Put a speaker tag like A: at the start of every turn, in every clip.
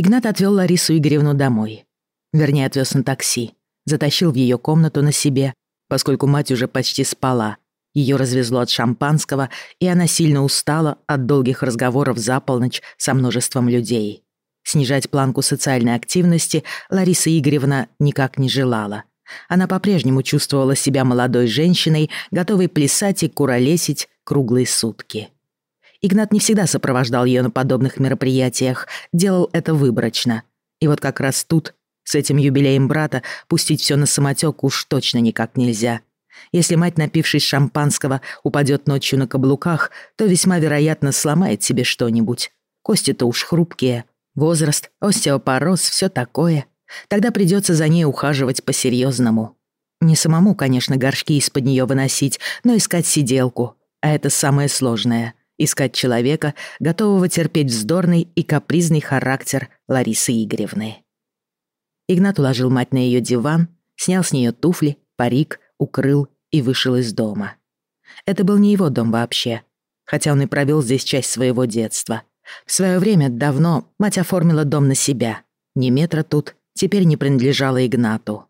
A: Игнат отвел Ларису Игоревну домой. Вернее, отвез на такси. Затащил в ее комнату на себе, поскольку мать уже почти спала. Ее развезло от шампанского, и она сильно устала от долгих разговоров за полночь со множеством людей. Снижать планку социальной активности Лариса Игоревна никак не желала. Она по-прежнему чувствовала себя молодой женщиной, готовой плясать и куролесить круглые сутки. Игнат не всегда сопровождал ее на подобных мероприятиях, делал это выборочно. И вот как раз тут, с этим юбилеем брата, пустить все на самотек уж точно никак нельзя. Если мать, напившись шампанского, упадет ночью на каблуках, то весьма вероятно сломает себе что-нибудь. Кости-то уж хрупкие. Возраст, остеопороз, все такое. Тогда придется за ней ухаживать по-серьезному. Не самому, конечно, горшки из-под нее выносить, но искать сиделку. А это самое сложное — искать человека, готового терпеть вздорный и капризный характер Ларисы Игоревны. Игнат уложил мать на ее диван, снял с нее туфли, парик, укрыл и вышел из дома. Это был не его дом вообще, хотя он и провел здесь часть своего детства. В свое время давно мать оформила дом на себя. Ни метра тут теперь не принадлежала Игнату.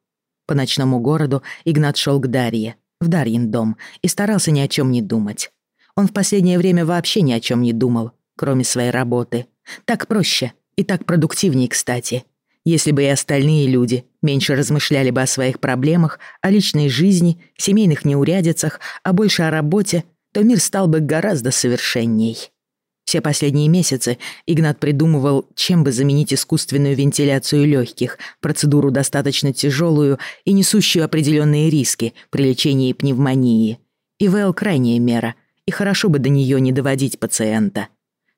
A: По ночному городу Игнат шел к Дарье, в Дарьин дом, и старался ни о чем не думать. Он в последнее время вообще ни о чем не думал, кроме своей работы. Так проще и так продуктивнее, кстати. Если бы и остальные люди меньше размышляли бы о своих проблемах, о личной жизни, семейных неурядицах, а больше о работе, то мир стал бы гораздо совершенней. Все последние месяцы Игнат придумывал, чем бы заменить искусственную вентиляцию легких, процедуру достаточно тяжелую и несущую определенные риски при лечении пневмонии. ИВЛ – крайняя мера, и хорошо бы до нее не доводить пациента.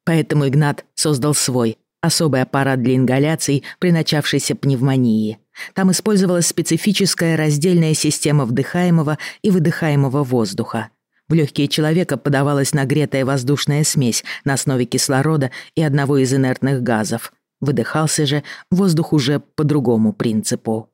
A: Поэтому Игнат создал свой, особый аппарат для ингаляций при начавшейся пневмонии. Там использовалась специфическая раздельная система вдыхаемого и выдыхаемого воздуха. В легкие человека подавалась нагретая воздушная смесь на основе кислорода и одного из инертных газов. Выдыхался же воздух уже по другому принципу.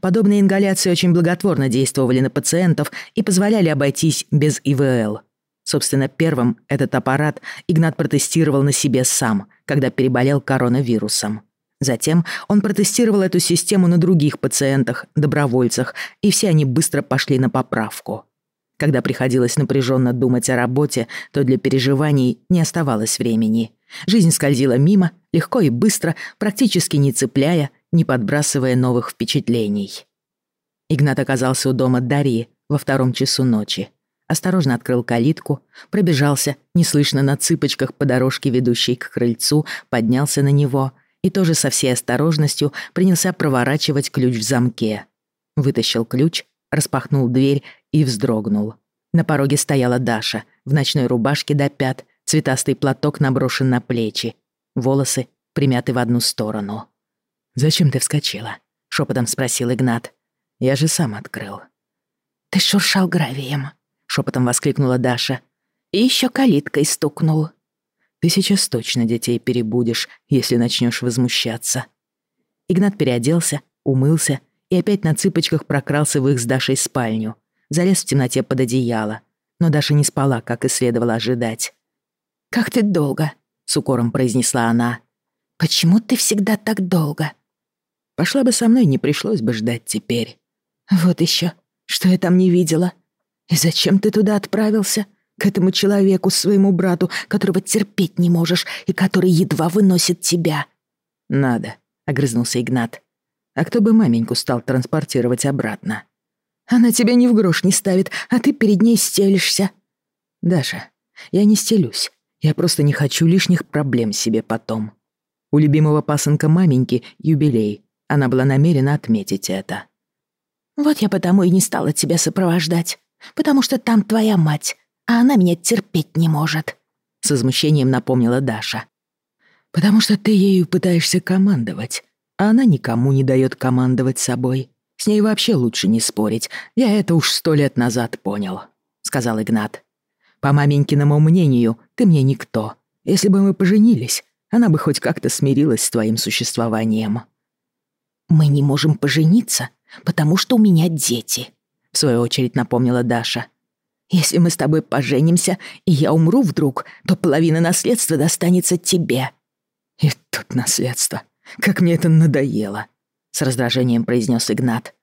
A: Подобные ингаляции очень благотворно действовали на пациентов и позволяли обойтись без ИВЛ. Собственно, первым этот аппарат Игнат протестировал на себе сам, когда переболел коронавирусом. Затем он протестировал эту систему на других пациентах, добровольцах, и все они быстро пошли на поправку. Когда приходилось напряженно думать о работе, то для переживаний не оставалось времени. Жизнь скользила мимо, легко и быстро, практически не цепляя, не подбрасывая новых впечатлений. Игнат оказался у дома Дарьи во втором часу ночи осторожно открыл калитку, пробежался, неслышно на цыпочках по дорожке, ведущей к крыльцу, поднялся на него и тоже со всей осторожностью принялся проворачивать ключ в замке. Вытащил ключ, распахнул дверь и вздрогнул. На пороге стояла Даша, в ночной рубашке до пят, цветастый платок наброшен на плечи, волосы примяты в одну сторону. «Зачем ты вскочила?» — шепотом спросил Игнат. «Я же сам открыл».
B: «Ты шуршал гравием», шепотом воскликнула Даша. И еще калиткой стукнул.
A: Ты сейчас точно детей перебудешь, если начнешь возмущаться. Игнат переоделся, умылся и опять на цыпочках прокрался в их с Дашей спальню. Залез в темноте под одеяло. Но Даша не спала, как и следовало ожидать.
B: «Как ты долго?» — с укором произнесла она. «Почему ты всегда так долго?»
A: «Пошла бы со мной, не пришлось бы ждать теперь».
B: «Вот еще, что я там не видела. «И зачем ты туда отправился? К этому человеку, своему брату, которого терпеть не можешь и который едва выносит тебя?»
A: «Надо», — огрызнулся Игнат. «А кто бы маменьку стал транспортировать обратно?»
B: «Она тебя ни в грош не ставит, а ты перед ней стелишься».
A: «Даша, я не стелюсь. Я просто не хочу лишних проблем себе потом. У любимого пасынка маменьки юбилей. Она была намерена отметить это».
B: «Вот я потому и не стала тебя сопровождать потому что там твоя мать, а она меня терпеть не может», — с возмущением напомнила Даша.
A: «Потому что ты ею пытаешься командовать, а она никому не дает командовать собой. С ней вообще лучше не спорить, я это уж сто лет назад понял», — сказал Игнат. «По маменькиному мнению, ты мне никто. Если бы мы поженились, она бы хоть как-то смирилась с твоим существованием».
B: «Мы не можем пожениться, потому что у меня дети», в свою очередь напомнила Даша. «Если мы с тобой поженимся, и я умру вдруг, то половина наследства достанется тебе».
A: «И тут наследство. как мне это надоело!» — с раздражением произнес Игнат.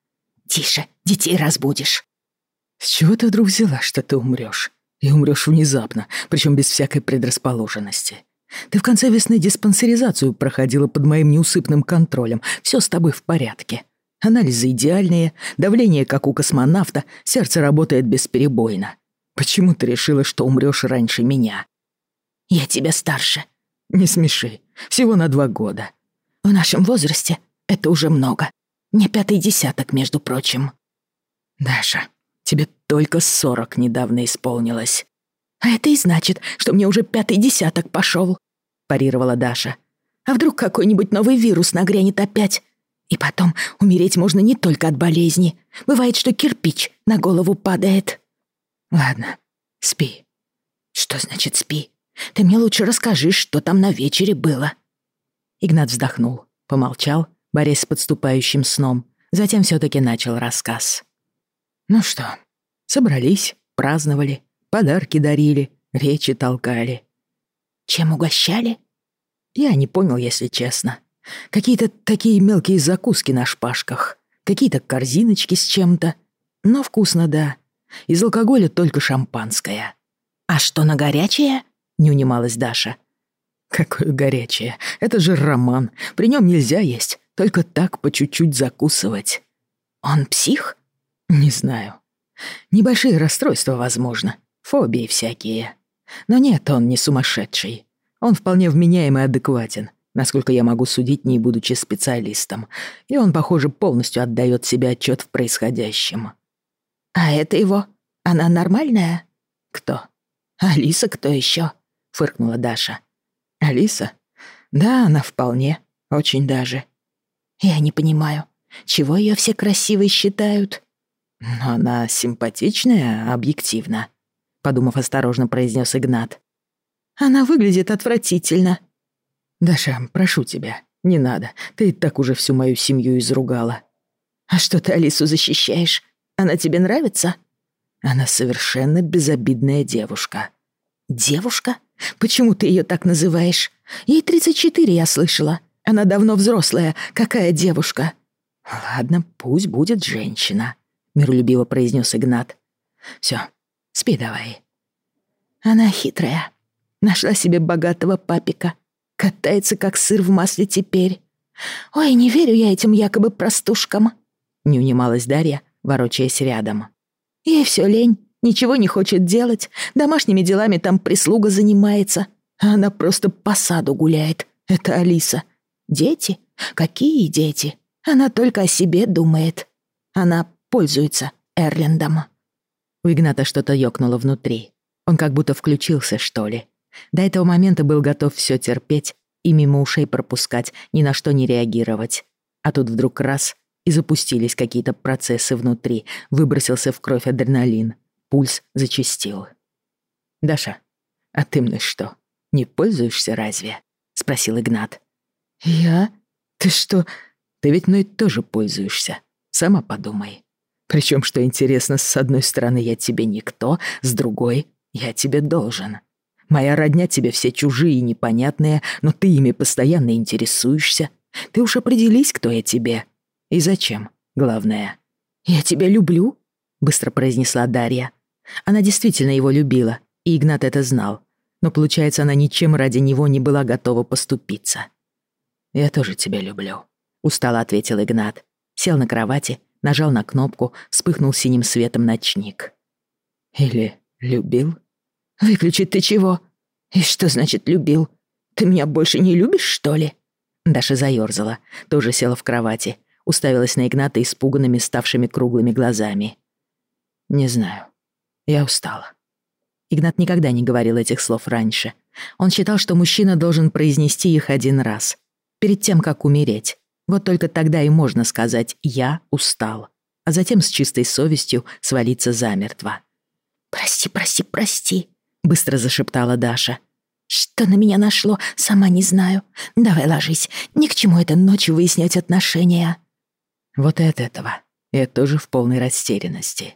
B: «Тише, детей разбудишь».
A: «С чего ты вдруг взяла, что ты умрёшь? И умрёшь внезапно, причём без всякой предрасположенности. Ты в конце весны диспансеризацию проходила под моим неусыпным контролем. Всё с тобой в порядке. Анализы идеальные, давление как у космонавта, сердце работает бесперебойно. Почему ты решила, что умрёшь раньше меня?»
B: «Я тебя старше».
A: «Не смеши. Всего на два года».
B: «В нашем возрасте это уже много. Мне пятый десяток, между прочим».
A: «Даша, тебе только сорок недавно исполнилось».
B: «А это и значит, что мне уже пятый десяток пошел», — парировала Даша. «А вдруг какой-нибудь новый вирус нагрянет опять? И потом умереть можно не только от болезни. Бывает, что кирпич на голову падает».
A: «Ладно, спи».
B: «Что значит спи? Ты мне лучше расскажи, что там на вечере было».
A: Игнат вздохнул, помолчал борясь с подступающим сном. Затем все-таки начал рассказ. Ну что, собрались, праздновали, подарки дарили, речи толкали.
B: Чем угощали?
A: Я не понял, если честно. Какие-то такие мелкие закуски на шпажках, какие-то корзиночки с чем-то. Но вкусно, да. Из алкоголя только шампанское.
B: «А что на горячее?» — не унималась Даша.
A: «Какое горячее? Это же роман. При нем нельзя есть. Только так по чуть-чуть закусывать.
B: Он псих?
A: Не знаю. Небольшие расстройства, возможно. Фобии всякие. Но нет, он не сумасшедший. Он вполне вменяемый и адекватен, насколько я могу судить, не будучи специалистом. И он, похоже, полностью отдает себе отчет в происходящем.
B: А это его? Она нормальная?
A: Кто?
B: Алиса кто еще? фыркнула Даша.
A: Алиса? Да, она вполне. Очень даже.
B: Я не понимаю, чего ее все красивой считают?
A: Но она симпатичная, объективно, подумав осторожно, произнес Игнат.
B: Она выглядит отвратительно.
A: Даша, прошу тебя, не надо. Ты и так уже всю мою семью изругала.
B: А что ты Алису защищаешь? Она тебе нравится?
A: Она совершенно безобидная девушка.
B: Девушка? Почему ты ее так называешь? Ей 34, я слышала. Она давно взрослая. Какая девушка?»
A: «Ладно, пусть будет женщина», — миролюбиво произнес Игнат. «Всё, спи давай».
B: Она хитрая. Нашла себе богатого папика. Катается, как сыр в масле теперь. Ой, не верю я этим якобы простушкам.
A: Не унималась Дарья, ворочаясь рядом.
B: Ей всё лень, ничего не хочет делать. Домашними делами там прислуга занимается. А она просто по саду гуляет. Это Алиса. Дети? Какие дети? Она только о себе думает. Она пользуется Эрлендом.
A: У Игната что-то ёкнуло внутри. Он как будто включился, что ли. До этого момента был готов все терпеть и мимо ушей пропускать, ни на что не реагировать. А тут вдруг раз — и запустились какие-то процессы внутри, выбросился в кровь адреналин. Пульс зачастил. «Даша, а ты мной что, не пользуешься разве?» — спросил Игнат.
B: «Я? Ты что?»
A: «Ты ведь мной тоже пользуешься. Сама подумай. Причем, что интересно, с одной стороны я тебе никто, с другой я тебе должен. Моя родня тебе все чужие и непонятные, но ты ими постоянно интересуешься. Ты уж определись, кто я тебе. И зачем, главное».
B: «Я тебя люблю», —
A: быстро произнесла Дарья. Она действительно его любила, и Игнат это знал. Но, получается, она ничем ради него не была готова поступиться. «Я тоже тебя люблю», — устало ответил Игнат. Сел на кровати, нажал на кнопку, вспыхнул синим светом ночник. «Или любил?»
B: «Выключить ты чего? И что значит любил? Ты меня больше не любишь, что ли?»
A: Даша заёрзала, тоже села в кровати, уставилась на Игната испуганными, ставшими круглыми глазами. «Не знаю. Я устала». Игнат никогда не говорил этих слов раньше. Он считал, что мужчина должен произнести их один раз, перед тем, как умереть. Вот только тогда и можно сказать «я устал», а затем с чистой совестью свалиться замертво.
B: «Прости, прости, прости», — быстро зашептала Даша. «Что на меня нашло, сама не знаю. Давай ложись, ни к чему это ночью выяснять отношения».
A: Вот и от этого я тоже в полной растерянности.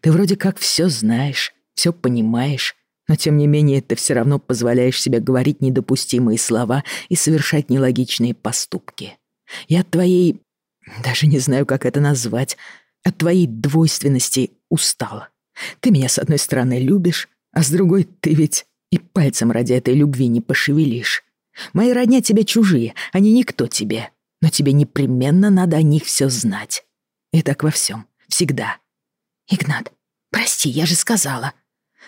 A: Ты вроде как все знаешь, все понимаешь, Но тем не менее ты все равно позволяешь себе говорить недопустимые слова и совершать нелогичные поступки. Я от твоей... даже не знаю, как это назвать. От твоей двойственности устала. Ты меня с одной стороны любишь, а с другой ты ведь и пальцем ради этой любви не пошевелишь. Мои родня тебе чужие, они никто тебе. Но тебе непременно надо о них все знать. И так во всем, всегда.
B: Игнат, прости, я же сказала.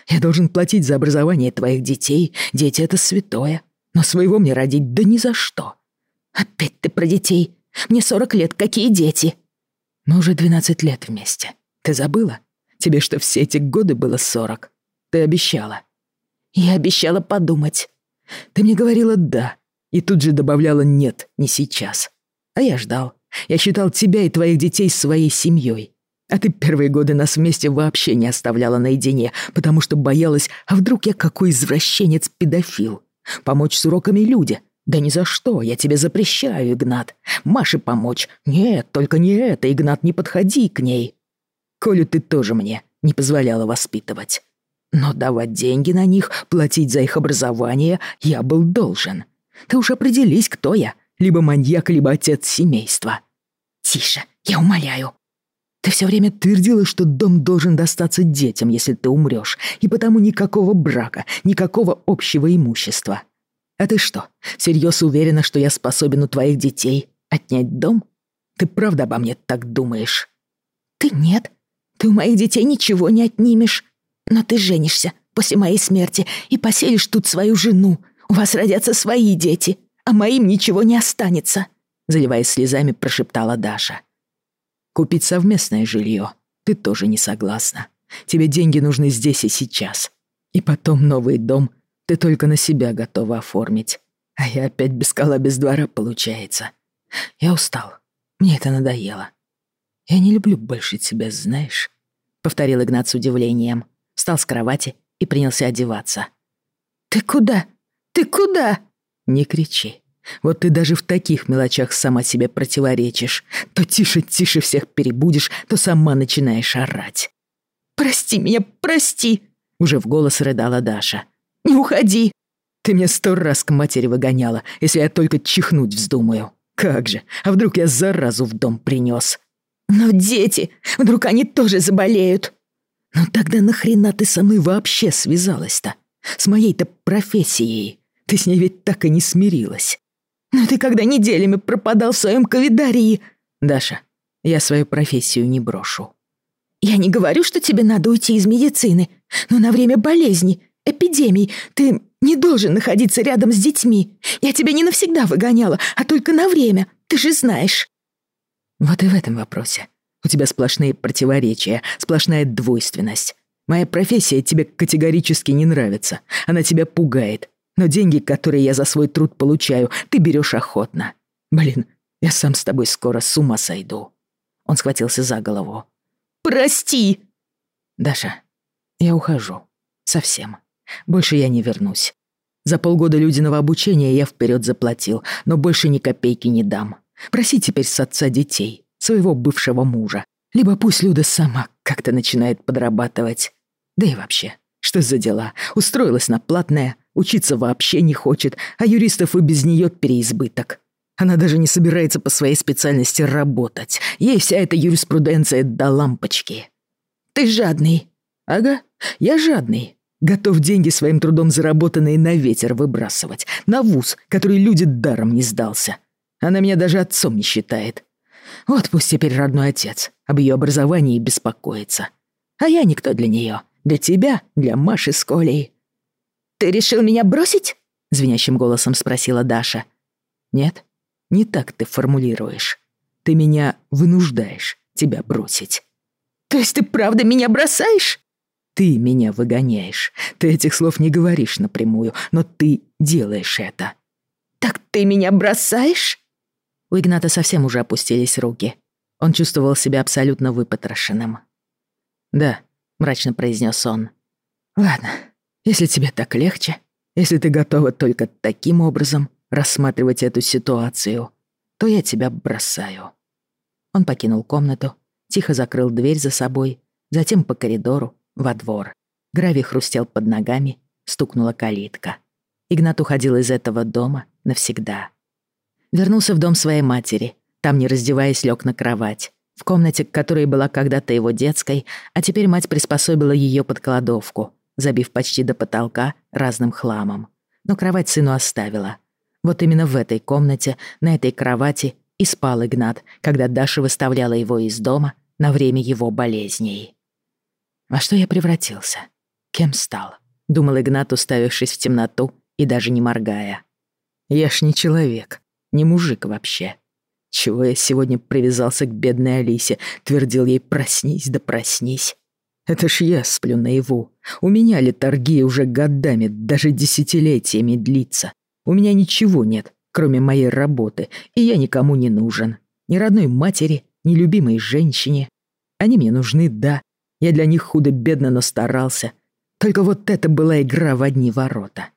A: Я должен платить за образование твоих детей. Дети — это святое. Но своего мне родить да ни за что.
B: Опять ты про детей. Мне сорок лет, какие дети?
A: Мы уже двенадцать лет вместе. Ты забыла? Тебе что, все эти годы было сорок? Ты обещала.
B: Я обещала подумать.
A: Ты мне говорила «да», и тут же добавляла «нет, не сейчас». А я ждал. Я считал тебя и твоих детей своей семьей. А ты первые годы нас вместе вообще не оставляла наедине, потому что боялась, а вдруг я какой извращенец-педофил. Помочь с уроками люди. Да ни за что, я тебе запрещаю, Игнат. Маше помочь. Нет, только не это, Игнат, не подходи к ней. Колю ты тоже мне не позволяла воспитывать. Но давать деньги на них, платить за их образование я был должен. Ты уж определись, кто я. Либо маньяк, либо отец семейства.
B: Тише, я умоляю.
A: Ты все время твердила, что дом должен достаться детям, если ты умрешь, и потому никакого брака, никакого общего имущества. А ты что, всерьез уверена, что я способен у твоих детей отнять дом? Ты правда обо мне так думаешь?
B: Ты нет. Ты у моих детей ничего не отнимешь. Но ты женишься после моей смерти и поселишь тут свою жену. У вас родятся свои дети, а моим ничего не останется», заливаясь слезами, прошептала Даша.
A: «Купить совместное жилье ты тоже не согласна. Тебе деньги нужны здесь и сейчас. И потом новый дом ты только на себя готова оформить. А я опять без кола, без двора, получается. Я устал. Мне это надоело. Я не люблю больше тебя, знаешь?» Повторил Игнат с удивлением встал с кровати и принялся одеваться.
B: «Ты куда? Ты куда?»
A: «Не кричи. Вот ты даже в таких мелочах сама себе противоречишь. То тише-тише всех перебудешь, то сама начинаешь орать».
B: «Прости меня, прости!»
A: Уже в голос рыдала Даша.
B: «Не уходи!»
A: «Ты меня сто раз к матери выгоняла, если я только чихнуть вздумаю. Как же, а вдруг я заразу в дом принес?»
B: «Но дети, вдруг они тоже заболеют?»
A: «Ну тогда нахрена ты со мной вообще связалась-то? С моей-то профессией. Ты с ней ведь так и не смирилась».
B: «Но ты когда неделями пропадал в своем ковидарии...»
A: «Даша, я свою профессию не брошу».
B: «Я не говорю, что тебе надо уйти из медицины, но на время болезни, эпидемий ты не должен находиться рядом с детьми. Я тебя не навсегда выгоняла, а только на время, ты же знаешь».
A: Вот и в этом вопросе у тебя сплошные противоречия, сплошная двойственность. Моя профессия тебе категорически не нравится. Она тебя пугает. Но деньги, которые я за свой труд получаю, ты берешь охотно. Блин, я сам с тобой скоро с ума сойду». Он схватился за голову.
B: «Прости!»
A: «Даша, я ухожу. Совсем. Больше я не вернусь. За полгода Людиного обучения я вперед заплатил, но больше ни копейки не дам. Проси теперь с отца детей своего бывшего мужа. Либо пусть Люда сама как-то начинает подрабатывать. Да и вообще, что за дела? Устроилась на платное, учиться вообще не хочет, а юристов и без нее переизбыток. Она даже не собирается по своей специальности работать. Ей вся эта юриспруденция до лампочки.
B: Ты жадный.
A: Ага, я жадный. Готов деньги своим трудом заработанные на ветер выбрасывать. На вуз, который люди даром не сдался. Она меня даже отцом не считает. Вот пусть теперь родной отец об ее образовании беспокоится. А я никто для нее. Для тебя, для Маши с Колей.
B: «Ты решил меня бросить?»
A: — звенящим голосом спросила Даша. «Нет, не так ты формулируешь. Ты меня вынуждаешь тебя бросить».
B: «То есть ты правда меня бросаешь?»
A: «Ты меня выгоняешь. Ты этих слов не говоришь напрямую, но ты делаешь это».
B: «Так ты меня бросаешь?»
A: У Игната совсем уже опустились руки. Он чувствовал себя абсолютно выпотрошенным. «Да», — мрачно произнес он. «Ладно, если тебе так легче, если ты готова только таким образом рассматривать эту ситуацию, то я тебя бросаю». Он покинул комнату, тихо закрыл дверь за собой, затем по коридору, во двор. Гравий хрустел под ногами, стукнула калитка. Игнат уходил из этого дома навсегда. Вернулся в дом своей матери. Там, не раздеваясь, лег на кровать. В комнате, которая была когда-то его детской, а теперь мать приспособила ее под кладовку, забив почти до потолка разным хламом. Но кровать сыну оставила. Вот именно в этой комнате, на этой кровати и спал Игнат, когда Даша выставляла его из дома на время его болезней. Во что я превратился? Кем стал? Думал Игнат, уставившись в темноту и даже не моргая. Я ж не человек, не мужик вообще. Чего я сегодня привязался к бедной Алисе, твердил ей «проснись, да проснись». Это ж я сплю наяву. У меня литургия уже годами, даже десятилетиями длится. У меня ничего нет, кроме моей работы, и я никому не нужен. Ни родной матери, ни любимой женщине. Они мне нужны, да. Я для них худо-бедно, но старался. Только вот это была игра в одни ворота.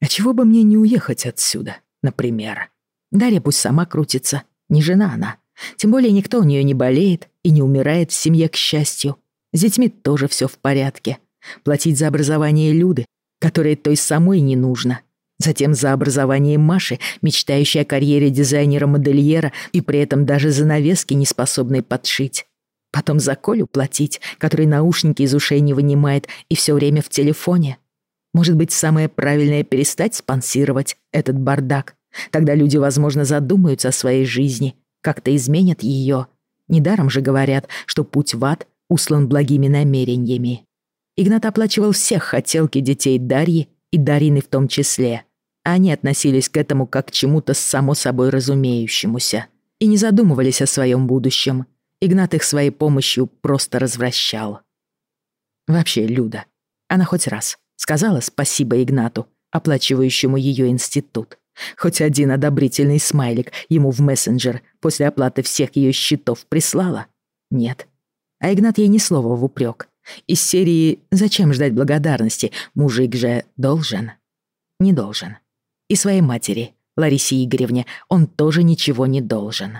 A: А чего бы мне не уехать отсюда, например? Дарья пусть сама крутится, не жена она. Тем более никто у нее не болеет и не умирает в семье, к счастью. С детьми тоже все в порядке. Платить за образование Люды, которой той самой не нужно. Затем за образование Маши, мечтающей о карьере дизайнера-модельера и при этом даже занавески не способной подшить. Потом за Колю платить, который наушники из ушей не вынимает и все время в телефоне. Может быть, самое правильное перестать спонсировать этот бардак. Тогда люди, возможно, задумаются о своей жизни, как-то изменят ее. Недаром же говорят, что путь в ад услан благими намерениями. Игнат оплачивал всех хотелки детей Дарьи и Дарины в том числе. Они относились к этому как к чему-то само собой разумеющемуся и не задумывались о своем будущем. Игнат их своей помощью просто развращал. Вообще, Люда, она хоть раз сказала спасибо Игнату, оплачивающему ее институт. Хоть один одобрительный смайлик ему в мессенджер после оплаты всех ее счетов прислала? Нет. А Игнат ей ни слова в упрек. Из серии «Зачем ждать благодарности? Мужик же должен». Не должен. И своей матери, Ларисе Игоревне, он тоже ничего не должен.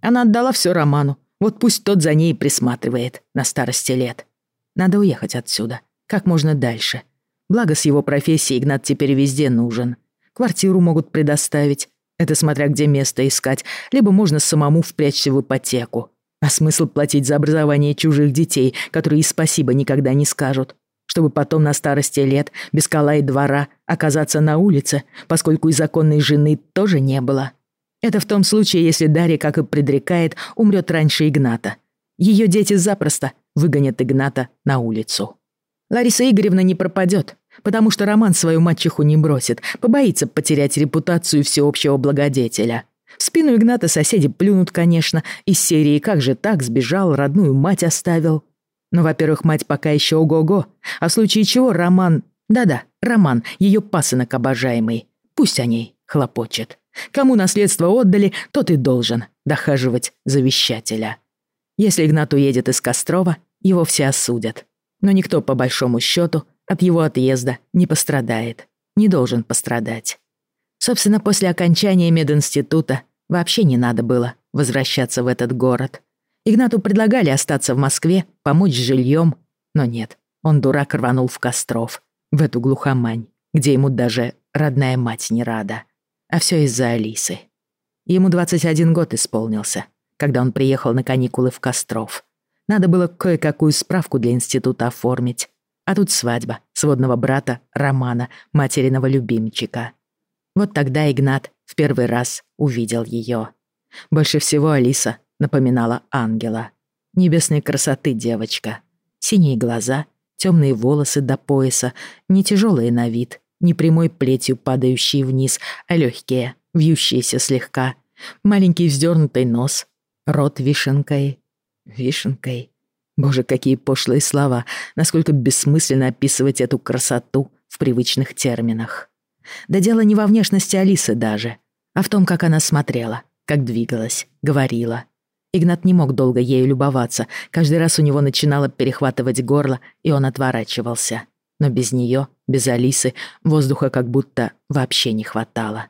A: Она отдала все Роману, вот пусть тот за ней присматривает на старости лет. Надо уехать отсюда, как можно дальше. Благо с его профессией Игнат теперь везде нужен. Квартиру могут предоставить, это смотря где место искать, либо можно самому впрячься в ипотеку. А смысл платить за образование чужих детей, которые и спасибо никогда не скажут, чтобы потом на старости лет, без кола и двора, оказаться на улице, поскольку и законной жены тоже не было. Это в том случае, если Дарья, как и предрекает, умрет раньше Игната. Ее дети запросто выгонят Игната на улицу. Лариса Игоревна не пропадет, потому что Роман свою мачеху не бросит, побоится потерять репутацию всеобщего благодетеля. В спину Игната соседи плюнут, конечно, из серии «Как же так? Сбежал, родную мать оставил». Но, во-первых, мать пока еще ого-го, а в случае чего Роман... Да-да, Роман, ее пасынок обожаемый. Пусть о ней хлопочет. Кому наследство отдали, тот и должен дохаживать завещателя. Если Игнат уедет из Кострова, его все осудят. Но никто, по большому счету, от его отъезда не пострадает. Не должен пострадать. Собственно, после окончания мединститута вообще не надо было возвращаться в этот город. Игнату предлагали остаться в Москве, помочь с жильем, но нет, он дурак рванул в Костров, в эту глухомань, где ему даже родная мать не рада. А все из-за Алисы. Ему 21 год исполнился, когда он приехал на каникулы в Костров. Надо было кое-какую справку для института оформить. А тут свадьба сводного брата Романа, материного любимчика. Вот тогда Игнат в первый раз увидел ее. Больше всего Алиса напоминала ангела. Небесной красоты девочка. Синие глаза, темные волосы до пояса, не тяжелые на вид, не прямой плетью падающие вниз, а легкие, вьющиеся слегка. Маленький вздернутый нос, рот вишенкой. Вишенкой. Боже, какие пошлые слова, насколько бессмысленно описывать эту красоту в привычных терминах. Да дело не во внешности Алисы даже, а в том, как она смотрела, как двигалась, говорила. Игнат не мог долго ею любоваться, каждый раз у него начинало перехватывать горло, и он отворачивался. Но без нее, без Алисы, воздуха как будто вообще не хватало.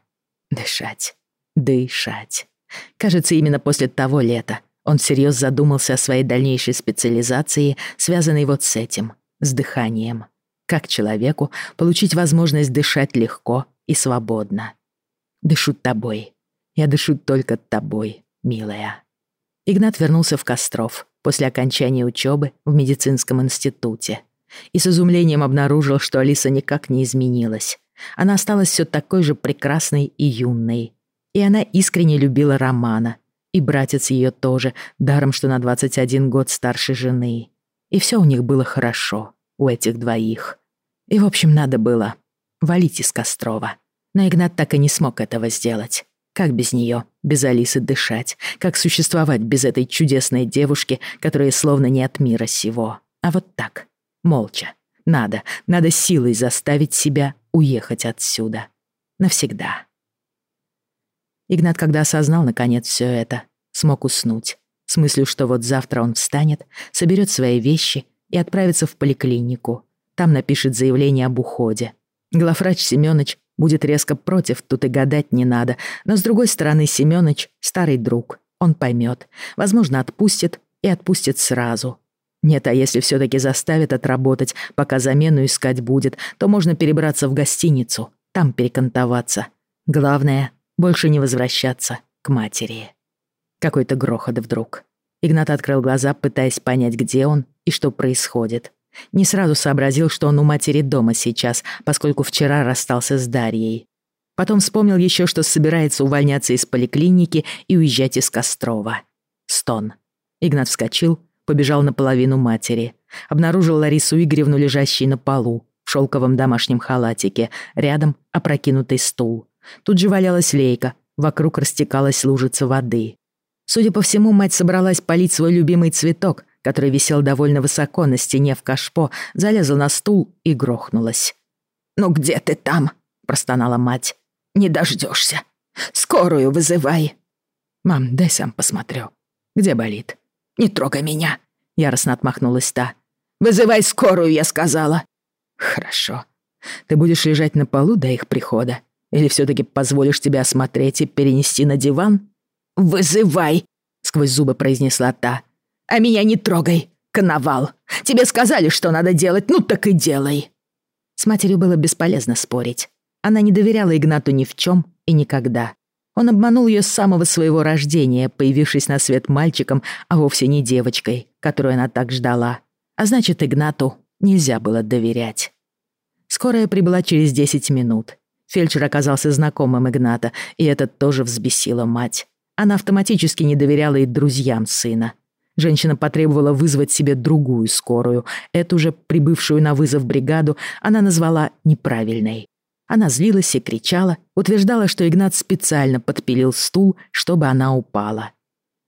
A: Дышать, дышать. Кажется, именно после того лета он всерьез задумался о своей дальнейшей специализации, связанной вот с этим, с дыханием. Как человеку получить возможность дышать легко и свободно? Дышу тобой. Я дышу только тобой, милая. Игнат вернулся в Костров после окончания учебы в медицинском институте и с изумлением обнаружил, что Алиса никак не изменилась. Она осталась все такой же прекрасной и юной. И она искренне любила Романа. И братец ее тоже, даром что на 21 год старше жены. И все у них было хорошо, у этих двоих. И, в общем, надо было валить из Кострова. Но Игнат так и не смог этого сделать. Как без нее, без Алисы дышать? Как существовать без этой чудесной девушки, которая словно не от мира сего? А вот так, молча. Надо, надо силой заставить себя уехать отсюда. Навсегда. Игнат, когда осознал наконец все это, смог уснуть. С мыслью, что вот завтра он встанет, соберет свои вещи и отправится в поликлинику. Там напишет заявление об уходе. Главврач Семёныч будет резко против, тут и гадать не надо. Но с другой стороны, Семёныч — старый друг. Он поймет, Возможно, отпустит и отпустит сразу. Нет, а если все таки заставит отработать, пока замену искать будет, то можно перебраться в гостиницу, там перекантоваться. Главное — больше не возвращаться к матери. Какой-то грохот вдруг. Игнат открыл глаза, пытаясь понять, где он и что происходит. Не сразу сообразил, что он у матери дома сейчас, поскольку вчера расстался с Дарьей. Потом вспомнил еще, что собирается увольняться из поликлиники и уезжать из Кострова. Стон. Игнат вскочил, побежал наполовину матери. Обнаружил Ларису Игоревну, лежащей на полу, в шелковом домашнем халатике, рядом опрокинутый стул. Тут же валялась лейка, вокруг растекалась лужица воды. Судя по всему, мать собралась полить свой любимый цветок, который висел довольно высоко на стене в кашпо, залезла на стул и грохнулась.
B: «Ну где ты там?» — простонала мать. «Не дождешься. Скорую вызывай».
A: «Мам, дай сам посмотрю. Где болит?»
B: «Не трогай меня!» — яростно отмахнулась та. «Вызывай скорую, я сказала!»
A: «Хорошо. Ты будешь лежать на полу до их прихода? Или все таки позволишь тебя осмотреть и перенести на диван?»
B: «Вызывай!» — сквозь зубы произнесла та. «А меня не трогай, коновал! Тебе сказали, что надо делать, ну так и делай!»
A: С матерью было бесполезно спорить. Она не доверяла Игнату ни в чем и никогда. Он обманул ее с самого своего рождения, появившись на свет мальчиком, а вовсе не девочкой, которую она так ждала. А значит, Игнату нельзя было доверять. Скорая прибыла через 10 минут. Фельдшер оказался знакомым Игната, и это тоже взбесило мать. Она автоматически не доверяла и друзьям сына. Женщина потребовала вызвать себе другую скорую. Эту же, прибывшую на вызов бригаду, она назвала неправильной. Она злилась и кричала, утверждала, что Игнат специально подпилил стул, чтобы она упала.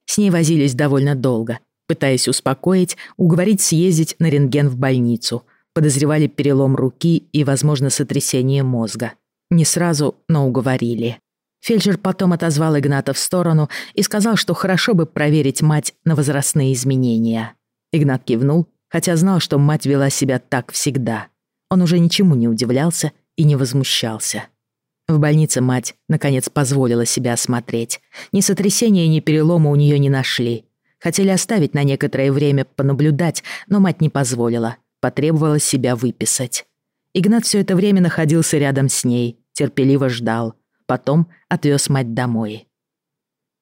A: С ней возились довольно долго, пытаясь успокоить, уговорить съездить на рентген в больницу. Подозревали перелом руки и, возможно, сотрясение мозга. Не сразу, но уговорили. Фельдшер потом отозвал Игната в сторону и сказал, что хорошо бы проверить мать на возрастные изменения. Игнат кивнул, хотя знал, что мать вела себя так всегда. Он уже ничему не удивлялся и не возмущался. В больнице мать, наконец, позволила себя осмотреть. Ни сотрясения, ни перелома у нее не нашли. Хотели оставить на некоторое время понаблюдать, но мать не позволила. Потребовала себя выписать. Игнат все это время находился рядом с ней, терпеливо ждал. Потом отвез мать домой.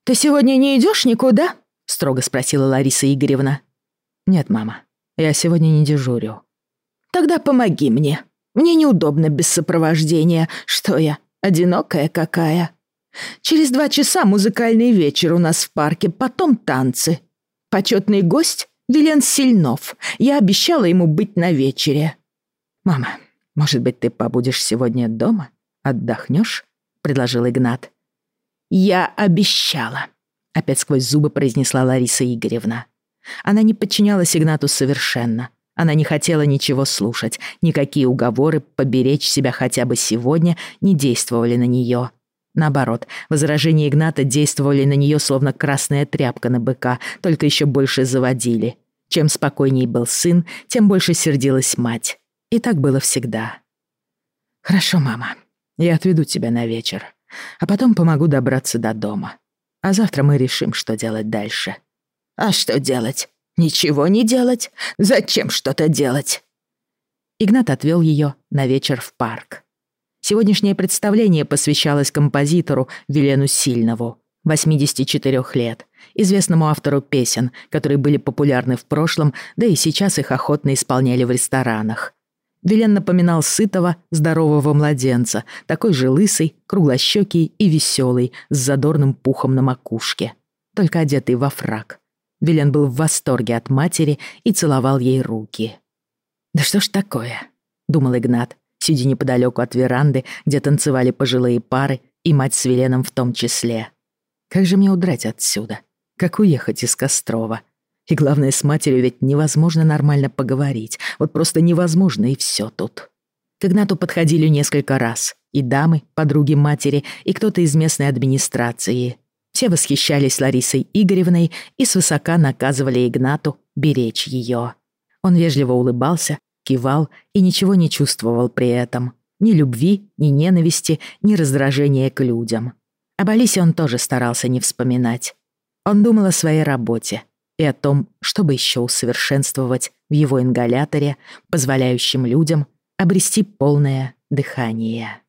B: «Ты сегодня не идешь никуда?» — строго спросила Лариса Игоревна.
A: «Нет, мама, я сегодня не дежурю».
B: «Тогда помоги мне», мне неудобно без сопровождения. Что я, одинокая какая? Через два часа музыкальный вечер у нас в парке, потом танцы. Почетный гость — Вилен Сильнов. Я обещала ему быть на вечере.
A: «Мама, может быть, ты побудешь сегодня дома? Отдохнешь?» — предложил Игнат.
B: «Я обещала», — опять сквозь зубы произнесла Лариса Игоревна.
A: Она не подчинялась Игнату совершенно. Она не хотела ничего слушать, никакие уговоры поберечь себя хотя бы сегодня не действовали на нее. Наоборот, возражения Игната действовали на нее словно красная тряпка на быка, только еще больше заводили. Чем спокойней был сын, тем больше сердилась мать. И так было всегда. «Хорошо, мама, я отведу тебя на вечер, а потом помогу добраться до дома. А завтра мы решим, что делать дальше».
B: «А что делать?» Ничего не делать? Зачем что-то делать?
A: Игнат отвел ее на вечер в парк. Сегодняшнее представление посвящалось композитору Велену Сильнову, 84 лет, известному автору песен, которые были популярны в прошлом, да и сейчас их охотно исполняли в ресторанах. Велен напоминал сытого, здорового младенца, такой же лысый, круглощекий и веселый, с задорным пухом на макушке, только одетый во фрак. Велен был в восторге от матери и целовал ей руки. «Да что ж такое?» — думал Игнат, сидя неподалеку от веранды, где танцевали пожилые пары и мать с Веленом в том числе. «Как же мне удрать отсюда? Как уехать из Кострова? И главное, с матерью ведь невозможно нормально поговорить. Вот просто невозможно, и все тут». К Игнату подходили несколько раз. И дамы, подруги матери, и кто-то из местной администрации. Все восхищались Ларисой Игоревной и свысока наказывали Игнату беречь ее. Он вежливо улыбался, кивал и ничего не чувствовал при этом. Ни любви, ни ненависти, ни раздражения к людям. Об Алисе он тоже старался не вспоминать. Он думал о своей работе и о том, чтобы еще усовершенствовать в его ингаляторе, позволяющем людям обрести полное дыхание.